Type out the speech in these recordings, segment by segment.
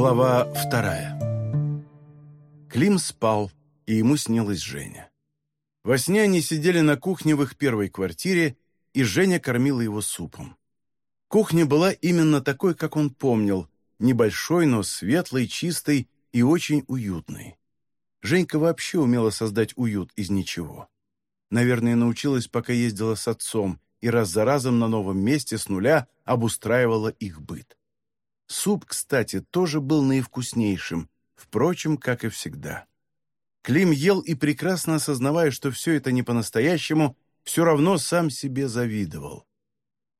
Глава вторая Клим спал, и ему снилась Женя. Во сне они сидели на кухне в их первой квартире, и Женя кормила его супом. Кухня была именно такой, как он помнил, небольшой, но светлой, чистой и очень уютной. Женька вообще умела создать уют из ничего. Наверное, научилась, пока ездила с отцом, и раз за разом на новом месте с нуля обустраивала их быт. Суп, кстати, тоже был наивкуснейшим, впрочем, как и всегда. Клим ел и, прекрасно осознавая, что все это не по-настоящему, все равно сам себе завидовал.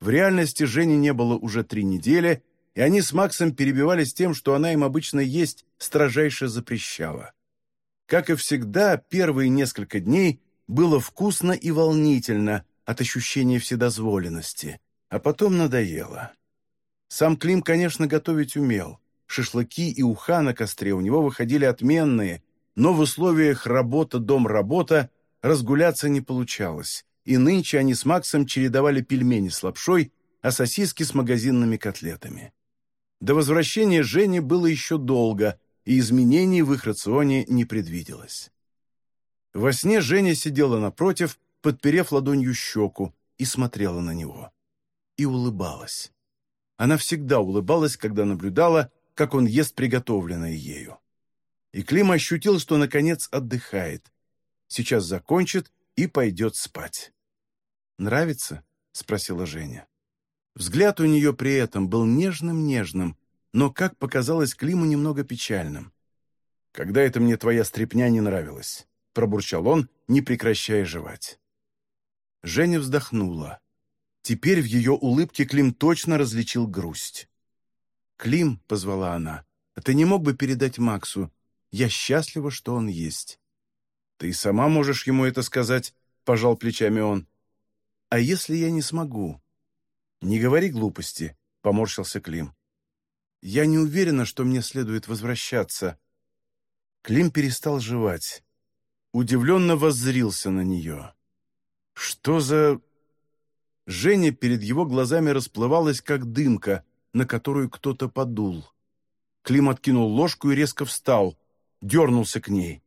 В реальности Жени не было уже три недели, и они с Максом перебивались тем, что она им обычно есть строжайше запрещала. Как и всегда, первые несколько дней было вкусно и волнительно от ощущения вседозволенности, а потом надоело. Сам Клим, конечно, готовить умел. Шашлыки и уха на костре у него выходили отменные, но в условиях работа-дом-работа разгуляться не получалось, и нынче они с Максом чередовали пельмени с лапшой, а сосиски с магазинными котлетами. До возвращения Жени было еще долго, и изменений в их рационе не предвиделось. Во сне Женя сидела напротив, подперев ладонью щеку, и смотрела на него. И улыбалась. Она всегда улыбалась, когда наблюдала, как он ест приготовленное ею. И Клим ощутил, что наконец отдыхает. Сейчас закончит и пойдет спать. «Нравится?» — спросила Женя. Взгляд у нее при этом был нежным-нежным, но, как показалось Климу, немного печальным. «Когда это мне твоя стряпня не нравилась?» — пробурчал он, не прекращая жевать. Женя вздохнула. Теперь в ее улыбке Клим точно различил грусть. «Клим», — позвала она, — «ты не мог бы передать Максу? Я счастлива, что он есть». «Ты сама можешь ему это сказать», — пожал плечами он. «А если я не смогу?» «Не говори глупости», — поморщился Клим. «Я не уверена, что мне следует возвращаться». Клим перестал жевать. Удивленно воззрился на нее. «Что за...» Женя перед его глазами расплывалась, как дымка, на которую кто-то подул. Клим откинул ложку и резко встал, дернулся к ней.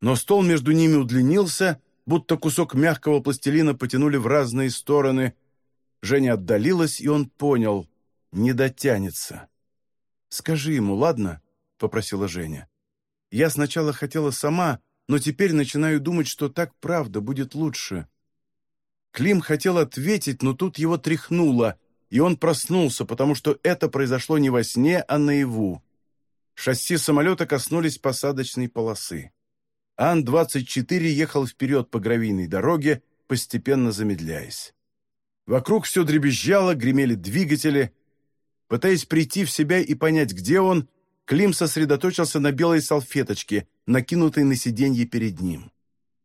Но стол между ними удлинился, будто кусок мягкого пластилина потянули в разные стороны. Женя отдалилась, и он понял — не дотянется. «Скажи ему, ладно?» — попросила Женя. «Я сначала хотела сама, но теперь начинаю думать, что так правда будет лучше». Клим хотел ответить, но тут его тряхнуло, и он проснулся, потому что это произошло не во сне, а наяву. Шасси самолета коснулись посадочной полосы. Ан-24 ехал вперед по гравийной дороге, постепенно замедляясь. Вокруг все дребезжало, гремели двигатели. Пытаясь прийти в себя и понять, где он, Клим сосредоточился на белой салфеточке, накинутой на сиденье перед ним.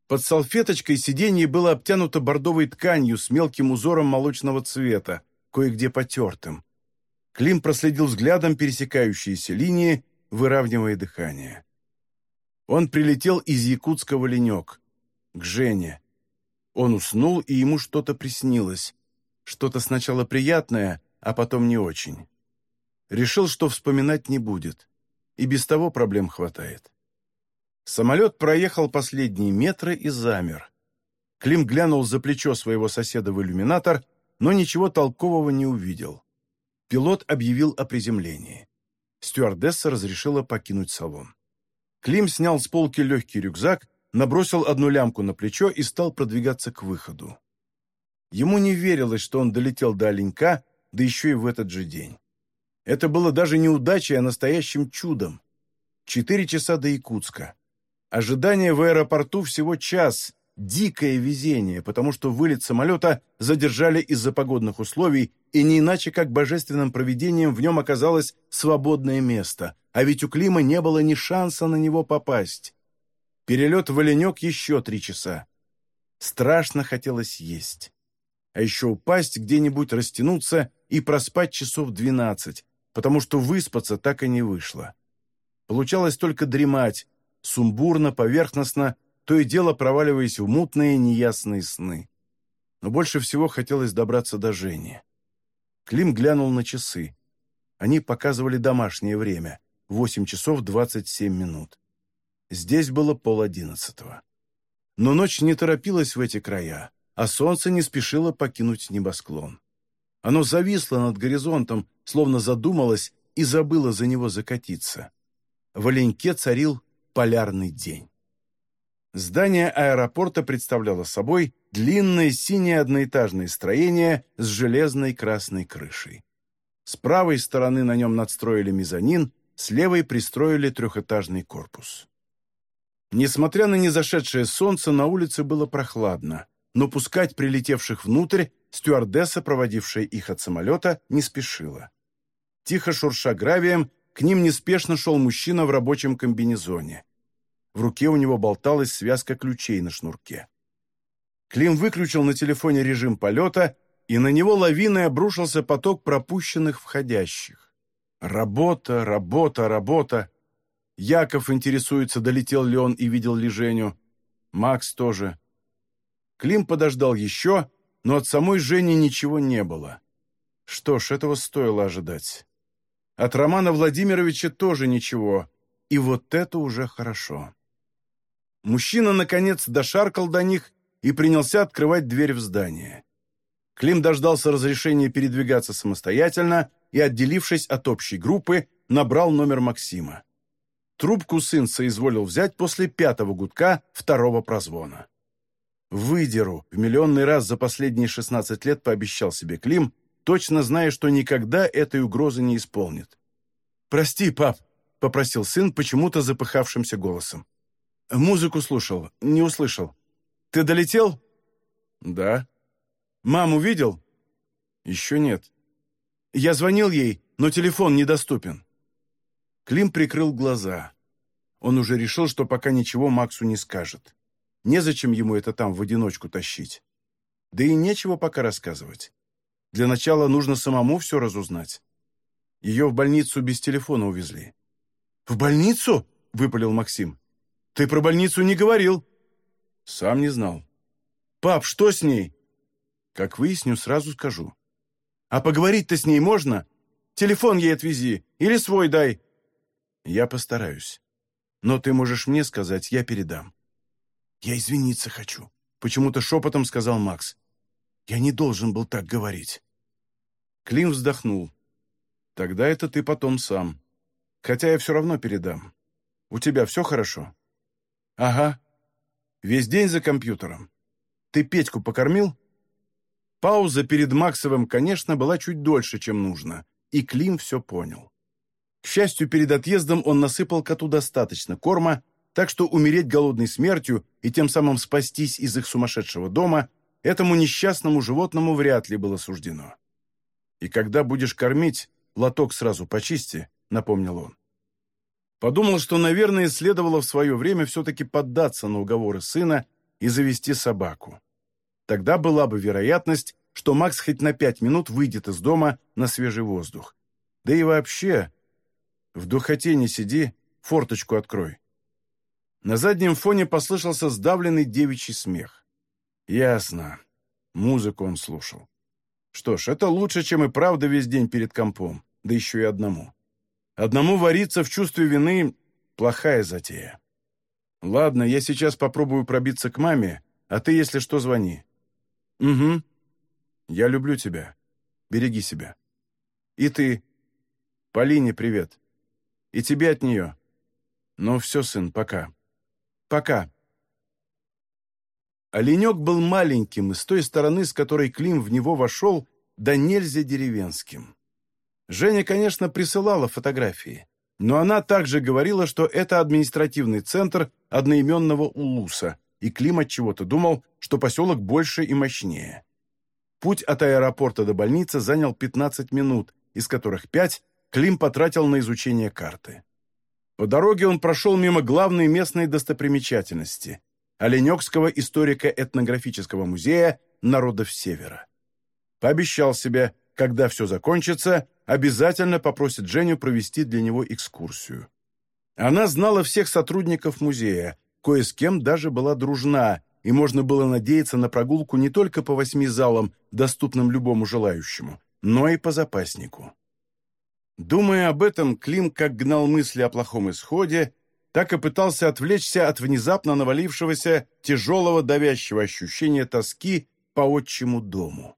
Под салфеточкой сиденье было обтянуто бордовой тканью с мелким узором молочного цвета, кое-где потертым. Клим проследил взглядом пересекающиеся линии, выравнивая дыхание. Он прилетел из якутского ленек, к Жене. Он уснул, и ему что-то приснилось. Что-то сначала приятное, а потом не очень. Решил, что вспоминать не будет. И без того проблем хватает. Самолет проехал последние метры и замер. Клим глянул за плечо своего соседа в иллюминатор, но ничего толкового не увидел. Пилот объявил о приземлении. Стюардесса разрешила покинуть салон. Клим снял с полки легкий рюкзак, набросил одну лямку на плечо и стал продвигаться к выходу. Ему не верилось, что он долетел до Оленька, да еще и в этот же день. Это было даже не удачей, а настоящим чудом. Четыре часа до Якутска. Ожидание в аэропорту всего час. Дикое везение, потому что вылет самолета задержали из-за погодных условий, и не иначе как божественным провидением в нем оказалось свободное место, а ведь у Клима не было ни шанса на него попасть. Перелет в Оленек еще три часа. Страшно хотелось есть. А еще упасть где-нибудь, растянуться и проспать часов двенадцать, потому что выспаться так и не вышло. Получалось только дремать, сумбурно, поверхностно, то и дело проваливаясь в мутные, неясные сны. Но больше всего хотелось добраться до Жени. Клим глянул на часы. Они показывали домашнее время. 8 часов 27 минут. Здесь было пол одиннадцатого. Но ночь не торопилась в эти края, а солнце не спешило покинуть небосклон. Оно зависло над горизонтом, словно задумалось и забыло за него закатиться. В Оленьке царил полярный день. Здание аэропорта представляло собой длинное синее одноэтажное строение с железной красной крышей. С правой стороны на нем надстроили мезонин, с левой пристроили трехэтажный корпус. Несмотря на незашедшее солнце, на улице было прохладно, но пускать прилетевших внутрь стюардесса, проводившая их от самолета, не спешила. Тихо шурша гравием, к ним неспешно шел мужчина в рабочем комбинезоне. В руке у него болталась связка ключей на шнурке. Клим выключил на телефоне режим полета, и на него лавиной обрушился поток пропущенных входящих. Работа, работа, работа. Яков интересуется, долетел ли он и видел ли Женю. Макс тоже. Клим подождал еще, но от самой Жени ничего не было. Что ж, этого стоило ожидать. От Романа Владимировича тоже ничего, и вот это уже хорошо. Мужчина, наконец, дошаркал до них и принялся открывать дверь в здание. Клим дождался разрешения передвигаться самостоятельно и, отделившись от общей группы, набрал номер Максима. Трубку сын соизволил взять после пятого гудка второго прозвона. «Выдеру», — в миллионный раз за последние 16 лет пообещал себе Клим, точно зная, что никогда этой угрозы не исполнит. «Прости, пап», — попросил сын почему-то запыхавшимся голосом. «Музыку слушал, не услышал. Ты долетел?» «Да». «Маму видел?» «Еще нет». «Я звонил ей, но телефон недоступен». Клим прикрыл глаза. Он уже решил, что пока ничего Максу не скажет. Незачем ему это там в одиночку тащить. Да и нечего пока рассказывать. Для начала нужно самому все разузнать. Ее в больницу без телефона увезли. «В больницу?» — выпалил Максим. «Ты про больницу не говорил». «Сам не знал». «Пап, что с ней?» «Как выясню, сразу скажу». «А поговорить-то с ней можно? Телефон ей отвези или свой дай». Я постараюсь. Но ты можешь мне сказать, я передам. Я извиниться хочу, почему-то шепотом сказал Макс. Я не должен был так говорить. Клим вздохнул. Тогда это ты потом сам. Хотя я все равно передам. У тебя все хорошо? Ага. Весь день за компьютером. Ты Петьку покормил? Пауза перед Максовым, конечно, была чуть дольше, чем нужно, и Клим все понял. К счастью, перед отъездом он насыпал коту достаточно корма, так что умереть голодной смертью и тем самым спастись из их сумасшедшего дома этому несчастному животному вряд ли было суждено. «И когда будешь кормить, лоток сразу почисти», — напомнил он. Подумал, что, наверное, следовало в свое время все-таки поддаться на уговоры сына и завести собаку. Тогда была бы вероятность, что Макс хоть на пять минут выйдет из дома на свежий воздух. Да и вообще, в духоте не сиди, форточку открой». На заднем фоне послышался сдавленный девичий смех. «Ясно. Музыку он слушал. Что ж, это лучше, чем и правда весь день перед компом, да еще и одному. Одному вариться в чувстве вины — плохая затея. Ладно, я сейчас попробую пробиться к маме, а ты, если что, звони. Угу. Я люблю тебя. Береги себя. И ты. Полине привет. И тебе от нее. Ну все, сын, пока. Пока. Оленек был маленьким, и с той стороны, с которой Клим в него вошел, да нельзя деревенским. Женя, конечно, присылала фотографии, но она также говорила, что это административный центр одноименного Улуса, и Клим от чего-то думал, что поселок больше и мощнее. Путь от аэропорта до больницы занял 15 минут, из которых 5 Клим потратил на изучение карты. По дороге он прошел мимо главной местной достопримечательности – Оленекского историко-этнографического музея народов Севера. Пообещал себе, когда все закончится, обязательно попросит Женю провести для него экскурсию. Она знала всех сотрудников музея, кое с кем даже была дружна, и можно было надеяться на прогулку не только по восьми залам, доступным любому желающему, но и по запаснику. Думая об этом, Клим как гнал мысли о плохом исходе, так и пытался отвлечься от внезапно навалившегося тяжелого давящего ощущения тоски по отчему дому.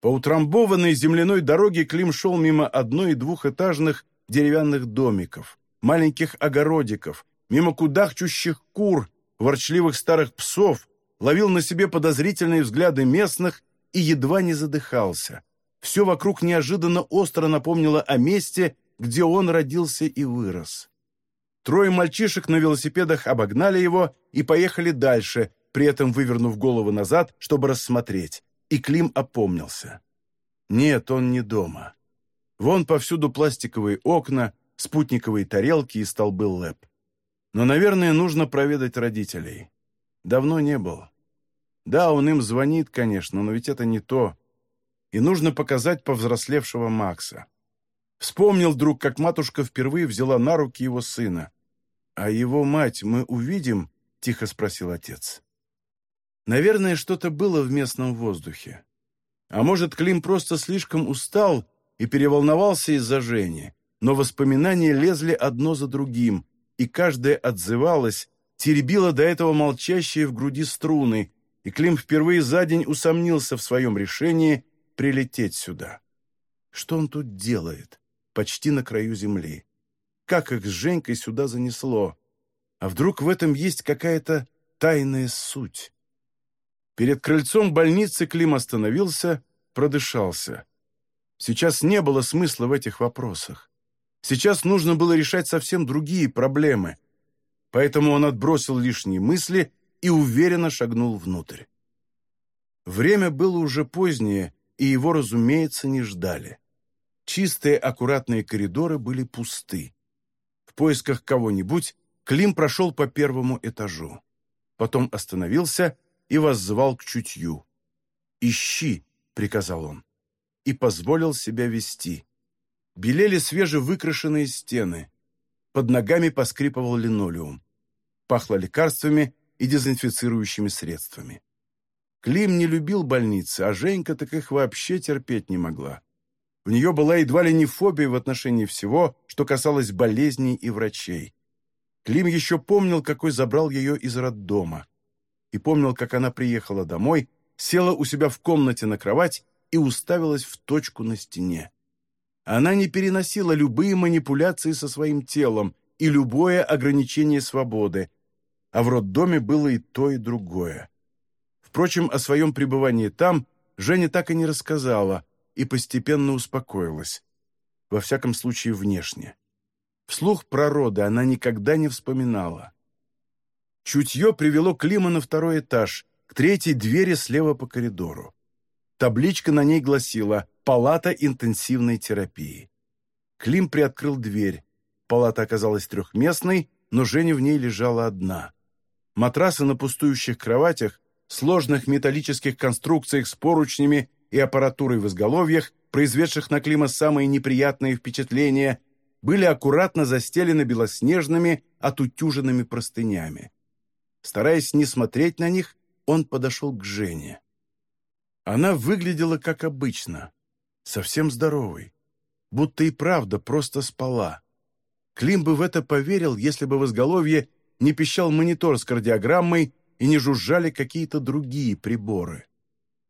По утрамбованной земляной дороге Клим шел мимо одной- и двухэтажных деревянных домиков, маленьких огородиков, мимо кудахчущих кур, ворчливых старых псов, ловил на себе подозрительные взгляды местных и едва не задыхался. Все вокруг неожиданно остро напомнило о месте, где он родился и вырос. Трое мальчишек на велосипедах обогнали его и поехали дальше, при этом вывернув голову назад, чтобы рассмотреть, и Клим опомнился. Нет, он не дома. Вон повсюду пластиковые окна, спутниковые тарелки и столбы лэп. Но, наверное, нужно проведать родителей. Давно не был. Да, он им звонит, конечно, но ведь это не то. И нужно показать повзрослевшего Макса. Вспомнил вдруг, как матушка впервые взяла на руки его сына. «А его мать мы увидим?» — тихо спросил отец. Наверное, что-то было в местном воздухе. А может, Клим просто слишком устал и переволновался из-за Жени, но воспоминания лезли одно за другим, и каждое отзывалось, теребило до этого молчащие в груди струны, и Клим впервые за день усомнился в своем решении прилететь сюда. Что он тут делает, почти на краю земли? Как их с Женькой сюда занесло? А вдруг в этом есть какая-то тайная суть? Перед крыльцом больницы Клим остановился, продышался. Сейчас не было смысла в этих вопросах. Сейчас нужно было решать совсем другие проблемы. Поэтому он отбросил лишние мысли и уверенно шагнул внутрь. Время было уже позднее, и его, разумеется, не ждали. Чистые, аккуратные коридоры были пусты. В поисках кого-нибудь Клим прошел по первому этажу. Потом остановился и воззвал к чутью. «Ищи», — приказал он, и позволил себя вести. Белели свежевыкрашенные стены. Под ногами поскрипывал линолеум. Пахло лекарствами и дезинфицирующими средствами. Клим не любил больницы, а Женька так их вообще терпеть не могла. В нее была едва ли не фобия в отношении всего, что касалось болезней и врачей. Клим еще помнил, какой забрал ее из роддома и помнил, как она приехала домой, села у себя в комнате на кровать и уставилась в точку на стене. Она не переносила любые манипуляции со своим телом и любое ограничение свободы, а в роддоме было и то, и другое. Впрочем, о своем пребывании там Женя так и не рассказала и постепенно успокоилась. Во всяком случае, внешне. Вслух про роды она никогда не вспоминала. Чутье привело Клима на второй этаж, к третьей двери слева по коридору. Табличка на ней гласила «Палата интенсивной терапии». Клим приоткрыл дверь. Палата оказалась трехместной, но Женя в ней лежала одна. Матрасы на пустующих кроватях, сложных металлических конструкциях с поручнями и аппаратурой в изголовьях, произведших на Клима самые неприятные впечатления, были аккуратно застелены белоснежными, отутюженными простынями. Стараясь не смотреть на них, он подошел к Жене. Она выглядела как обычно, совсем здоровой, будто и правда просто спала. Клим бы в это поверил, если бы в изголовье не пищал монитор с кардиограммой и не жужжали какие-то другие приборы.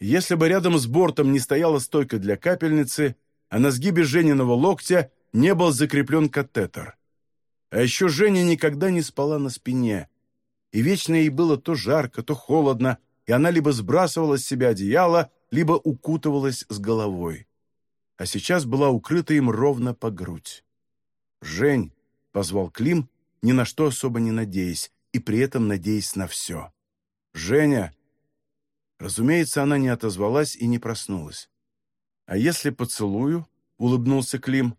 Если бы рядом с бортом не стояла стойка для капельницы, а на сгибе Жениного локтя не был закреплен катетер. А еще Женя никогда не спала на спине, и вечно ей было то жарко, то холодно, и она либо сбрасывала с себя одеяло, либо укутывалась с головой. А сейчас была укрыта им ровно по грудь. «Жень!» — позвал Клим, ни на что особо не надеясь, и при этом надеясь на все. «Женя!» Разумеется, она не отозвалась и не проснулась. «А если поцелую?» — улыбнулся Клим.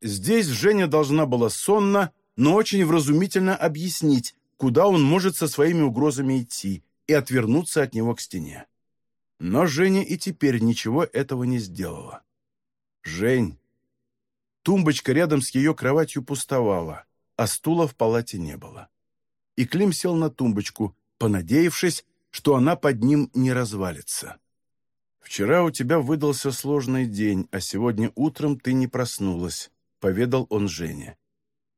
Здесь Женя должна была сонно, но очень вразумительно объяснить, куда он может со своими угрозами идти, и отвернуться от него к стене. Но Женя и теперь ничего этого не сделала. «Жень!» Тумбочка рядом с ее кроватью пустовала, а стула в палате не было. И Клим сел на тумбочку, понадеявшись, что она под ним не развалится. «Вчера у тебя выдался сложный день, а сегодня утром ты не проснулась», — поведал он Жене.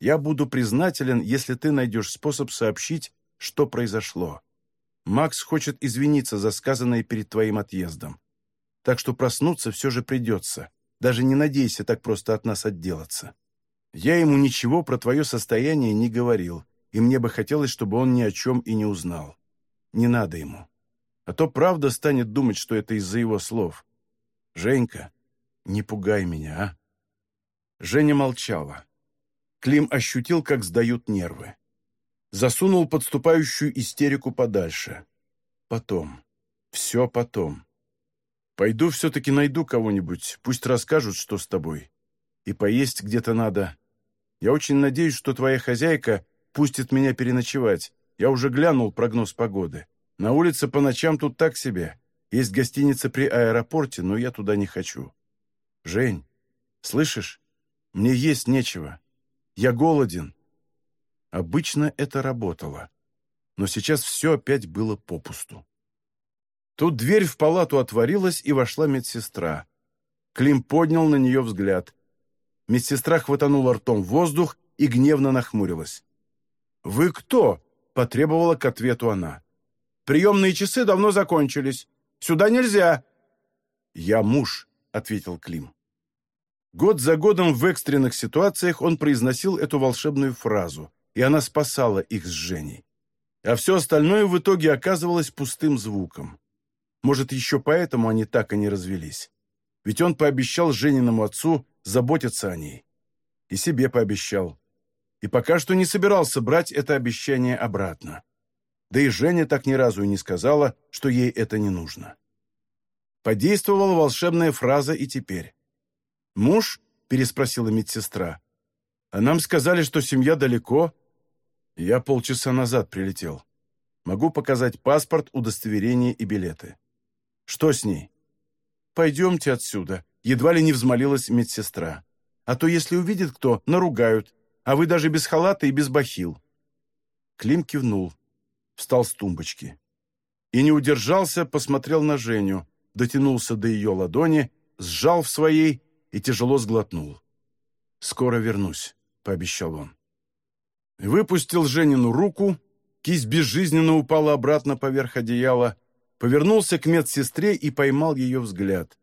«Я буду признателен, если ты найдешь способ сообщить, что произошло. Макс хочет извиниться за сказанное перед твоим отъездом. Так что проснуться все же придется. Даже не надейся так просто от нас отделаться. Я ему ничего про твое состояние не говорил, и мне бы хотелось, чтобы он ни о чем и не узнал. Не надо ему. А то правда станет думать, что это из-за его слов. Женька, не пугай меня, а?» Женя молчала. Клим ощутил, как сдают нервы. Засунул подступающую истерику подальше. Потом. Все потом. Пойду все-таки найду кого-нибудь, пусть расскажут, что с тобой. И поесть где-то надо. Я очень надеюсь, что твоя хозяйка пустит меня переночевать. Я уже глянул прогноз погоды. На улице по ночам тут так себе. Есть гостиница при аэропорте, но я туда не хочу. Жень, слышишь? Мне есть нечего. Я голоден. Обычно это работало. Но сейчас все опять было попусту. Тут дверь в палату отворилась, и вошла медсестра. Клим поднял на нее взгляд. Медсестра хватанула ртом воздух и гневно нахмурилась. «Вы кто?» — потребовала к ответу она. Приемные часы давно закончились. Сюда нельзя!» «Я муж», — ответил Клим. Год за годом в экстренных ситуациях он произносил эту волшебную фразу, и она спасала их с Женей. А все остальное в итоге оказывалось пустым звуком. Может, еще поэтому они так и не развелись. Ведь он пообещал Жениному отцу заботиться о ней. И себе пообещал. И пока что не собирался брать это обещание обратно. Да и Женя так ни разу и не сказала, что ей это не нужно. Подействовала волшебная фраза и теперь. «Муж?» – переспросила медсестра. «А нам сказали, что семья далеко». Я полчаса назад прилетел. Могу показать паспорт, удостоверение и билеты. Что с ней? «Пойдемте отсюда», — едва ли не взмолилась медсестра. «А то, если увидит кто, наругают, а вы даже без халата и без бахил». Клим кивнул встал с тумбочки. И не удержался, посмотрел на Женю, дотянулся до ее ладони, сжал в своей и тяжело сглотнул. «Скоро вернусь», — пообещал он. Выпустил Женину руку, кисть безжизненно упала обратно поверх одеяла, повернулся к медсестре и поймал ее взгляд.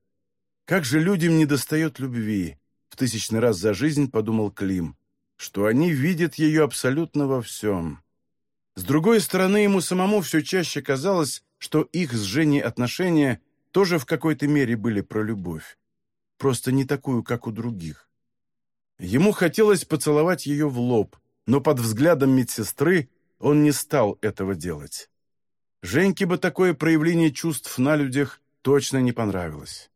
«Как же людям недостает любви!» — в тысячный раз за жизнь подумал Клим, что они видят ее абсолютно во всем. С другой стороны, ему самому все чаще казалось, что их с Женей отношения тоже в какой-то мере были про любовь. Просто не такую, как у других. Ему хотелось поцеловать ее в лоб, но под взглядом медсестры он не стал этого делать. Женьке бы такое проявление чувств на людях точно не понравилось.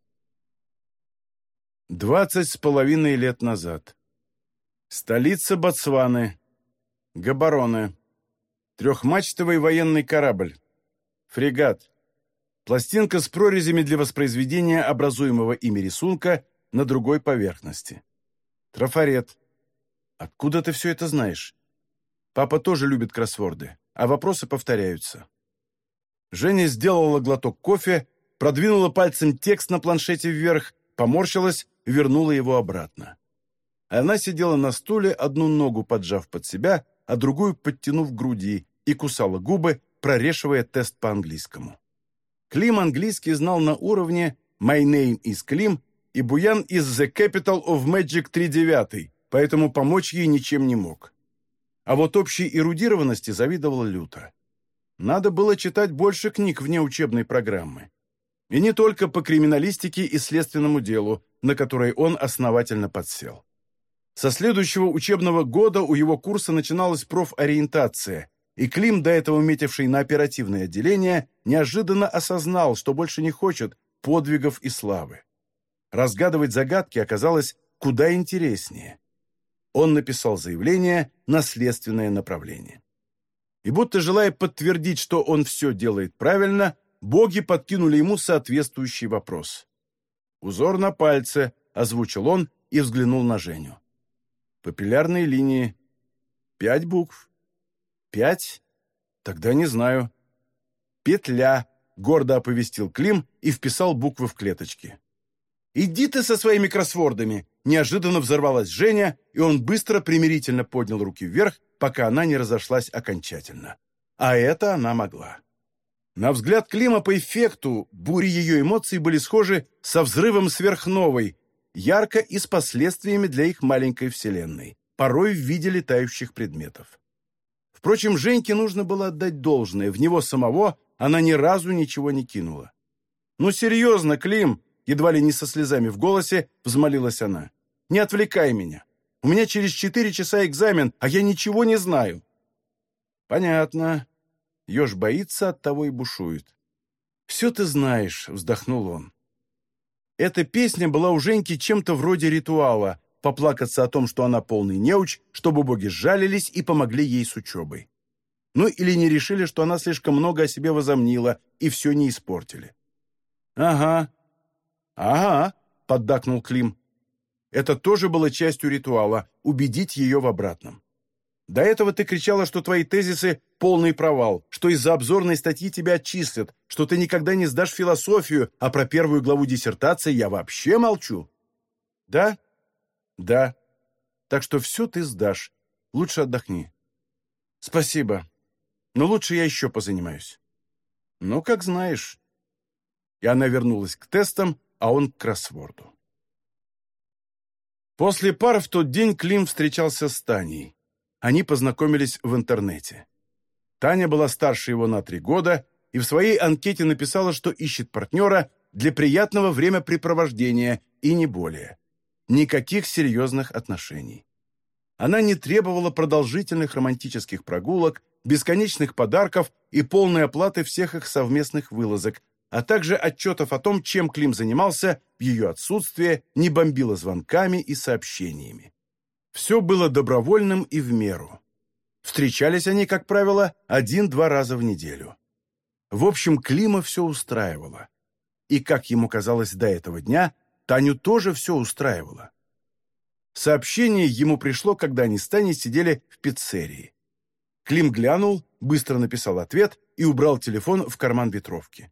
Двадцать с половиной лет назад. Столица Ботсваны. Габароне. Трехмачтовый военный корабль. Фрегат. Пластинка с прорезями для воспроизведения образуемого ими рисунка на другой поверхности. Трафарет. Откуда ты все это знаешь? Папа тоже любит кроссворды, а вопросы повторяются. Женя сделала глоток кофе, продвинула пальцем текст на планшете вверх, поморщилась вернула его обратно. Она сидела на стуле, одну ногу поджав под себя, а другую подтянув к груди, и кусала губы, прорешивая тест по-английскому. Клим английский знал на уровне «My name is Клим» и Буян is the capital of Magic 39, поэтому помочь ей ничем не мог. А вот общей эрудированности завидовал люто. Надо было читать больше книг вне учебной программы. И не только по криминалистике и следственному делу, на которое он основательно подсел. Со следующего учебного года у его курса начиналась профориентация, и Клим, до этого метивший на оперативное отделение, неожиданно осознал, что больше не хочет подвигов и славы. Разгадывать загадки оказалось куда интереснее. Он написал заявление на следственное направление. И будто желая подтвердить, что он все делает правильно, боги подкинули ему соответствующий вопрос. «Узор на пальце», — озвучил он и взглянул на Женю. «Папиллярные линии. Пять букв. Пять? Тогда не знаю. Петля, — гордо оповестил Клим и вписал буквы в клеточки. «Иди ты со своими кроссвордами!» Неожиданно взорвалась Женя, и он быстро примирительно поднял руки вверх, пока она не разошлась окончательно. А это она могла. На взгляд Клима по эффекту бури ее эмоций были схожи со взрывом сверхновой, ярко и с последствиями для их маленькой вселенной, порой в виде летающих предметов. Впрочем, Женьке нужно было отдать должное, в него самого она ни разу ничего не кинула. «Ну серьезно, Клим!» едва ли не со слезами в голосе, взмолилась она. «Не отвлекай меня. У меня через четыре часа экзамен, а я ничего не знаю». «Понятно». Еж боится, от того и бушует. «Все ты знаешь», — вздохнул он. Эта песня была у Женьки чем-то вроде ритуала, поплакаться о том, что она полный неуч, чтобы боги сжалились и помогли ей с учебой. Ну или не решили, что она слишком много о себе возомнила, и все не испортили. «Ага, «Ага», — поддакнул Клим. «Это тоже было частью ритуала — убедить ее в обратном. До этого ты кричала, что твои тезисы — полный провал, что из-за обзорной статьи тебя отчислят, что ты никогда не сдашь философию, а про первую главу диссертации я вообще молчу». «Да?» «Да. Так что все ты сдашь. Лучше отдохни». «Спасибо. Но лучше я еще позанимаюсь». «Ну, как знаешь». И она вернулась к тестам, а он к кроссворду. После пар в тот день Клим встречался с Таней. Они познакомились в интернете. Таня была старше его на три года и в своей анкете написала, что ищет партнера для приятного времяпрепровождения и не более. Никаких серьезных отношений. Она не требовала продолжительных романтических прогулок, бесконечных подарков и полной оплаты всех их совместных вылазок, а также отчетов о том, чем Клим занимался в ее отсутствие, не бомбила звонками и сообщениями. Все было добровольным и в меру. Встречались они, как правило, один-два раза в неделю. В общем, Клима все устраивало. И, как ему казалось до этого дня, Таню тоже все устраивало. Сообщение ему пришло, когда они с Таней сидели в пиццерии. Клим глянул, быстро написал ответ и убрал телефон в карман ветровки.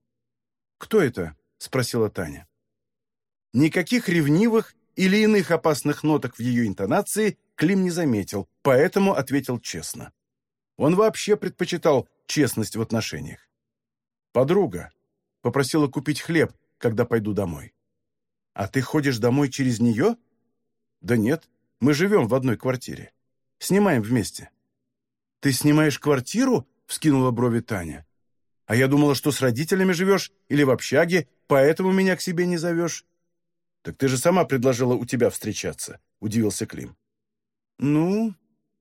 «Кто это?» — спросила Таня. Никаких ревнивых или иных опасных ноток в ее интонации Клим не заметил, поэтому ответил честно. Он вообще предпочитал честность в отношениях. «Подруга. Попросила купить хлеб, когда пойду домой». «А ты ходишь домой через нее?» «Да нет, мы живем в одной квартире. Снимаем вместе». «Ты снимаешь квартиру?» — вскинула брови Таня. А я думала, что с родителями живешь или в общаге, поэтому меня к себе не зовешь». «Так ты же сама предложила у тебя встречаться», — удивился Клим. «Ну,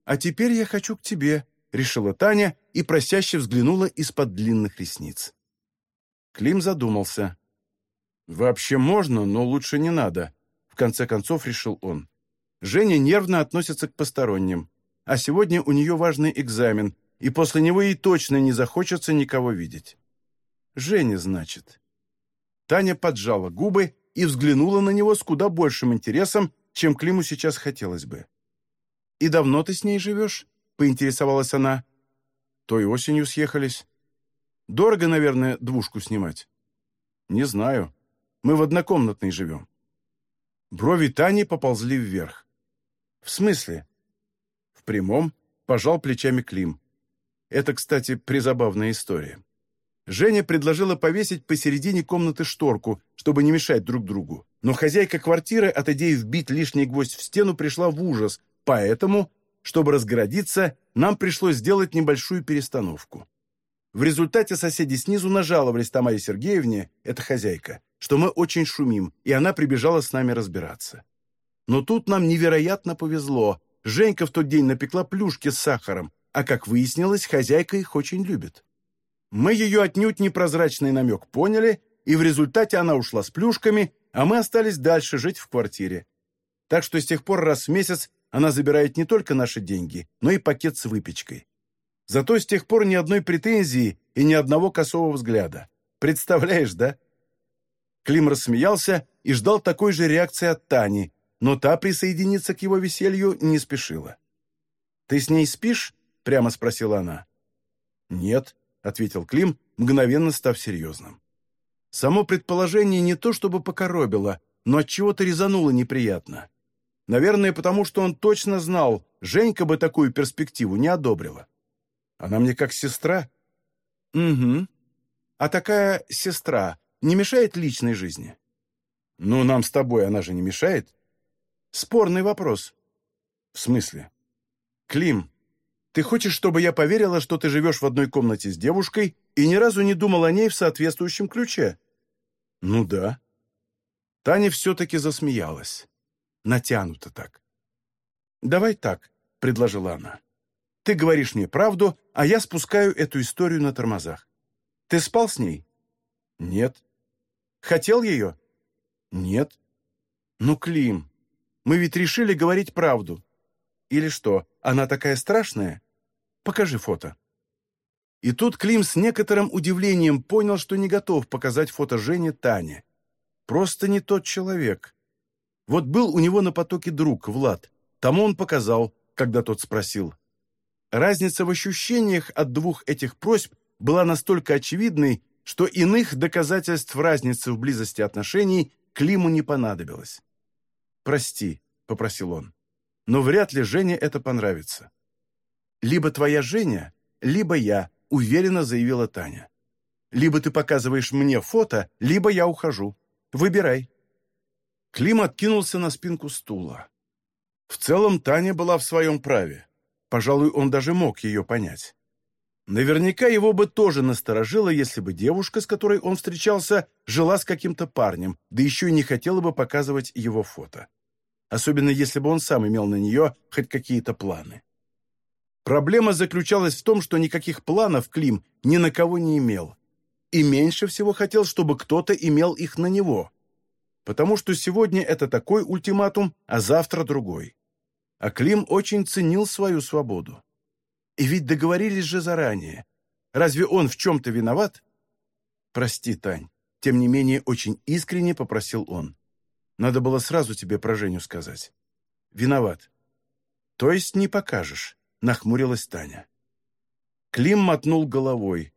а теперь я хочу к тебе», — решила Таня и просяще взглянула из-под длинных ресниц. Клим задумался. «Вообще можно, но лучше не надо», — в конце концов решил он. Женя нервно относится к посторонним, а сегодня у нее важный экзамен, и после него ей точно не захочется никого видеть. Женя, значит. Таня поджала губы и взглянула на него с куда большим интересом, чем Климу сейчас хотелось бы. «И давно ты с ней живешь?» — поинтересовалась она. «Той осенью съехались. Дорого, наверное, двушку снимать?» «Не знаю. Мы в однокомнатной живем». Брови Тани поползли вверх. «В смысле?» «В прямом», — пожал плечами Клим. Это, кстати, призабавная история. Женя предложила повесить посередине комнаты шторку, чтобы не мешать друг другу. Но хозяйка квартиры от идеи вбить лишний гвоздь в стену пришла в ужас, поэтому, чтобы разгородиться, нам пришлось сделать небольшую перестановку. В результате соседи снизу нажаловались Тамаре Сергеевне, это хозяйка, что мы очень шумим, и она прибежала с нами разбираться. Но тут нам невероятно повезло. Женька в тот день напекла плюшки с сахаром, а, как выяснилось, хозяйка их очень любит. Мы ее отнюдь непрозрачный намек поняли, и в результате она ушла с плюшками, а мы остались дальше жить в квартире. Так что с тех пор раз в месяц она забирает не только наши деньги, но и пакет с выпечкой. Зато с тех пор ни одной претензии и ни одного косого взгляда. Представляешь, да? Клим рассмеялся и ждал такой же реакции от Тани, но та присоединиться к его веселью не спешила. «Ты с ней спишь?» прямо спросила она. «Нет», — ответил Клим, мгновенно став серьезным. Само предположение не то чтобы покоробило, но от чего то резануло неприятно. Наверное, потому что он точно знал, Женька бы такую перспективу не одобрила. Она мне как сестра. Угу. А такая сестра не мешает личной жизни? Ну, нам с тобой она же не мешает. Спорный вопрос. В смысле? Клим, ты хочешь, чтобы я поверила, что ты живешь в одной комнате с девушкой и ни разу не думал о ней в соответствующем ключе? Ну да. Таня все-таки засмеялась. Натянуто так. «Давай так», — предложила она. «Ты говоришь мне правду, а я спускаю эту историю на тормозах. Ты спал с ней?» «Нет». «Хотел ее?» «Нет». «Ну, Клим, мы ведь решили говорить правду. Или что, она такая страшная? Покажи фото». И тут Клим с некоторым удивлением понял, что не готов показать фото Жене Тане. Просто не тот человек. Вот был у него на потоке друг, Влад. Тому он показал, когда тот спросил. Разница в ощущениях от двух этих просьб была настолько очевидной, что иных доказательств разницы в близости отношений Климу не понадобилось. «Прости», — попросил он, — «но вряд ли Жене это понравится». «Либо твоя Женя, либо я», — уверенно заявила Таня. «Либо ты показываешь мне фото, либо я ухожу. Выбирай». Клим откинулся на спинку стула. В целом Таня была в своем праве. Пожалуй, он даже мог ее понять. Наверняка его бы тоже насторожило, если бы девушка, с которой он встречался, жила с каким-то парнем, да еще и не хотела бы показывать его фото. Особенно если бы он сам имел на нее хоть какие-то планы. Проблема заключалась в том, что никаких планов Клим ни на кого не имел. И меньше всего хотел, чтобы кто-то имел их на него. Потому что сегодня это такой ультиматум, а завтра другой. А Клим очень ценил свою свободу. И ведь договорились же заранее. Разве он в чем-то виноват? Прости, Тань. Тем не менее, очень искренне попросил он. Надо было сразу тебе про Женю сказать. Виноват. То есть не покажешь. — нахмурилась Таня. Клим мотнул головой.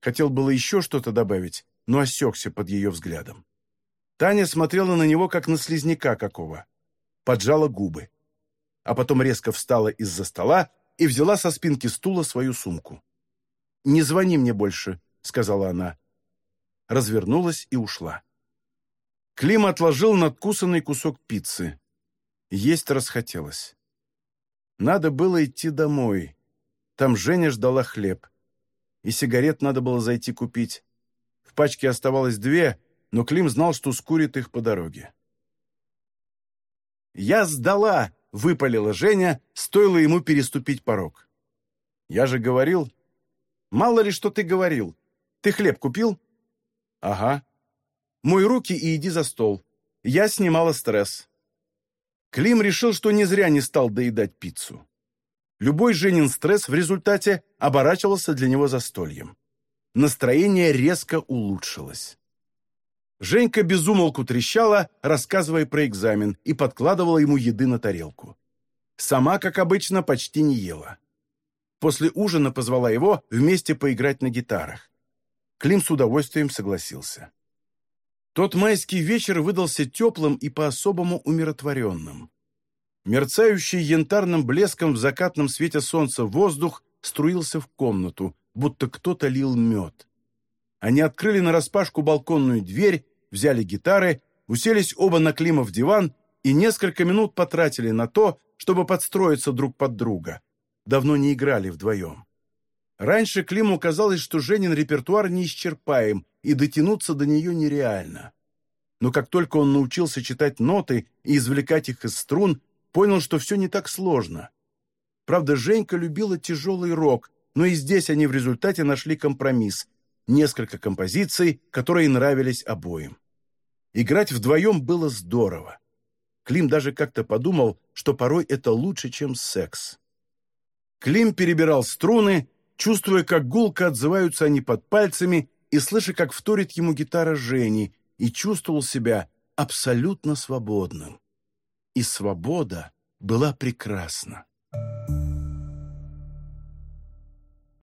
Хотел было еще что-то добавить, но осекся под ее взглядом. Таня смотрела на него, как на слизняка какого. Поджала губы. А потом резко встала из-за стола и взяла со спинки стула свою сумку. «Не звони мне больше», — сказала она. Развернулась и ушла. Клим отложил надкусанный кусок пиццы. Есть расхотелось. Надо было идти домой. Там Женя ждала хлеб. И сигарет надо было зайти купить. В пачке оставалось две, но Клим знал, что скурит их по дороге. «Я сдала!» — выпалила Женя, стоило ему переступить порог. «Я же говорил...» «Мало ли, что ты говорил. Ты хлеб купил?» «Ага». «Мой руки и иди за стол. Я снимала стресс». Клим решил, что не зря не стал доедать пиццу. Любой Женин стресс в результате оборачивался для него застольем. Настроение резко улучшилось. Женька безумолку трещала, рассказывая про экзамен, и подкладывала ему еды на тарелку. Сама, как обычно, почти не ела. После ужина позвала его вместе поиграть на гитарах. Клим с удовольствием согласился. Тот майский вечер выдался теплым и по-особому умиротворенным. Мерцающий янтарным блеском в закатном свете солнца воздух струился в комнату, будто кто-то лил мед. Они открыли нараспашку балконную дверь, взяли гитары, уселись оба на Клима в диван и несколько минут потратили на то, чтобы подстроиться друг под друга. Давно не играли вдвоем. Раньше Климу казалось, что Женин репертуар неисчерпаем, и дотянуться до нее нереально. Но как только он научился читать ноты и извлекать их из струн, понял, что все не так сложно. Правда, Женька любила тяжелый рок, но и здесь они в результате нашли компромисс. Несколько композиций, которые нравились обоим. Играть вдвоем было здорово. Клим даже как-то подумал, что порой это лучше, чем секс. Клим перебирал струны, чувствуя, как гулко отзываются они под пальцами и слыша, как вторит ему гитара Жени, и чувствовал себя абсолютно свободным. И свобода была прекрасна.